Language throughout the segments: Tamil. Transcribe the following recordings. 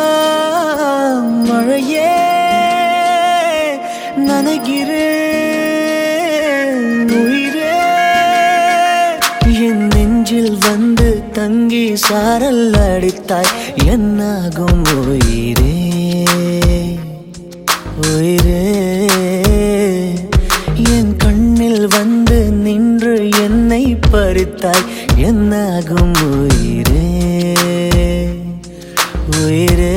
மனசெல்லாம் மழையே நனைகிறேன் உயிரே. என் நெஞ்சில் வந்து தங்கி சாரல் அடித்தாய் என்னாகும் உயிரே. போயிரு என் கண்ணில் வந்து நின்று என்னை பறித்தாய். என்னாகும் உயிரே? உயிரே?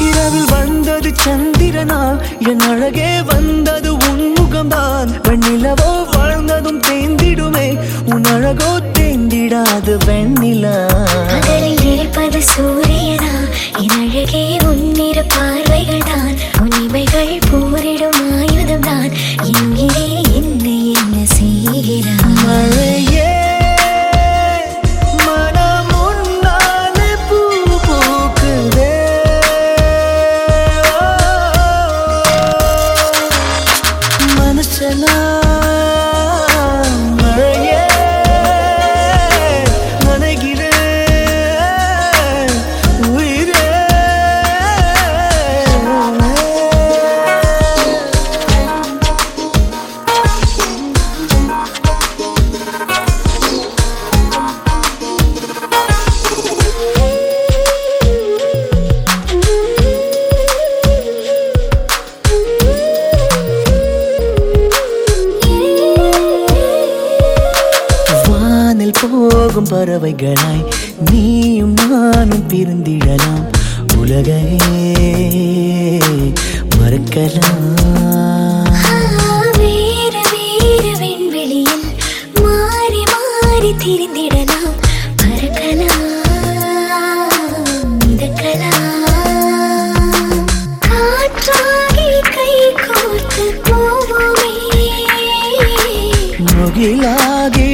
இரவில் வந்தது சந்திரனால் என் அழகே வந்தது உன் முகம்தான். வெண்ணிலவோ வாழ்ந்ததும் தேந்திடுமே உன் அழகோ தேந்திடாது வெண்ணிலா. இருப்பது சூரியனா? என் அழகே உன்னிற பார்வைகள் தான் உன்னிமைகள் போரிடும் ஆயுதம் தான் எங்கே என்ன என்ன செய்கிறான் மழையே போகும் பறவைகளாய் நீயும் நானும் பிரிந்திடலாம். உலகையே மறக்கலாம். வேறு வேறு விண்வெளியில் மாறி மாறி திரிந்திடலாம். பறக்கலாம் முகிலாகி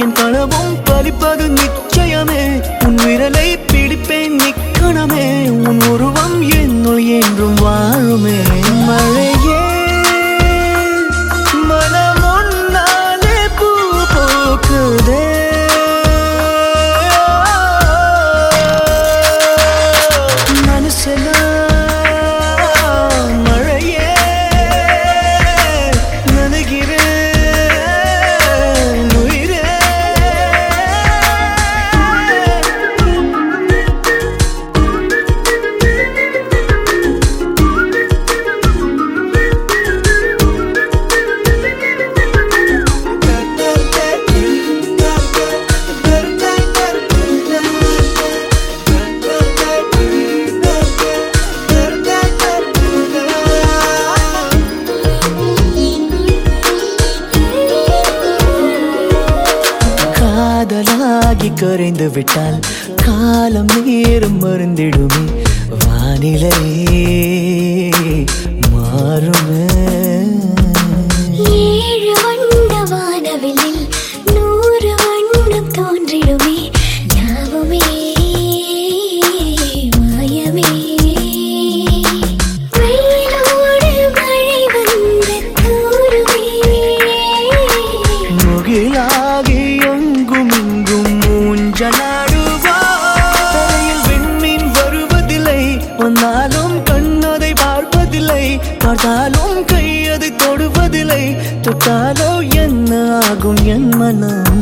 என் கனவும் பலிப்பது நிச்சயமே. உன் விரலை பிடிப்பேன் நிக்கணமே. உன் உருவம் என்னுள் என்றும் ஆகி குறைந்து விட்டால் காலம் நேரம் மருந்திடுமே. வானிலை மாறுமே. தலையில் விண்மீன் வருவதில்லை வந்தாலும் கண்ணதை பார்ப்பதில்லை பார்த்தாலும் கை அதை தொடுவதில்லை தொட்டாலோ என்ன ஆகும் என் மனம்?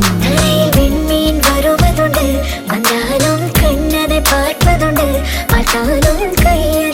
விண்மீன் வருவதுண்டு வந்தாலும் கண்ணதை பார்ப்பதுண்டு பார்த்தாலும் கையை